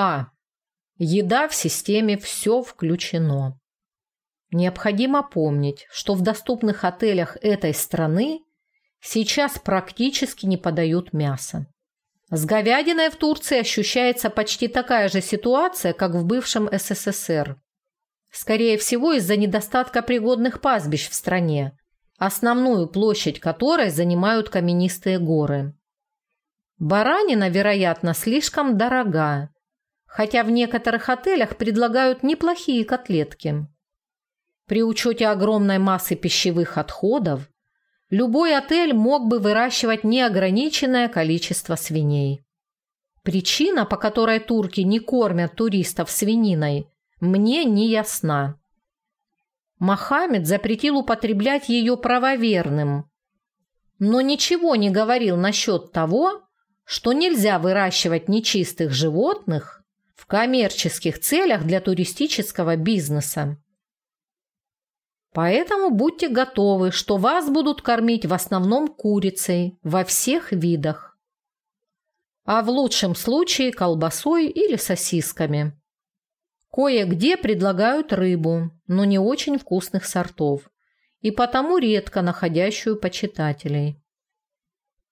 А. Еда в системе «Все включено». Необходимо помнить, что в доступных отелях этой страны сейчас практически не подают мясо. С говядиной в Турции ощущается почти такая же ситуация, как в бывшем СССР. Скорее всего, из-за недостатка пригодных пастбищ в стране, основную площадь которой занимают каменистые горы. Баранина, вероятно, слишком дорога, хотя в некоторых отелях предлагают неплохие котлетки. При учете огромной массы пищевых отходов любой отель мог бы выращивать неограниченное количество свиней. Причина, по которой турки не кормят туристов свининой, мне не ясна. Мохаммед запретил употреблять ее правоверным, но ничего не говорил насчет того, что нельзя выращивать нечистых животных в коммерческих целях для туристического бизнеса. Поэтому будьте готовы, что вас будут кормить в основном курицей во всех видах. А в лучшем случае колбасой или сосисками. Кое-где предлагают рыбу, но не очень вкусных сортов, и потому редко находящую почитателей.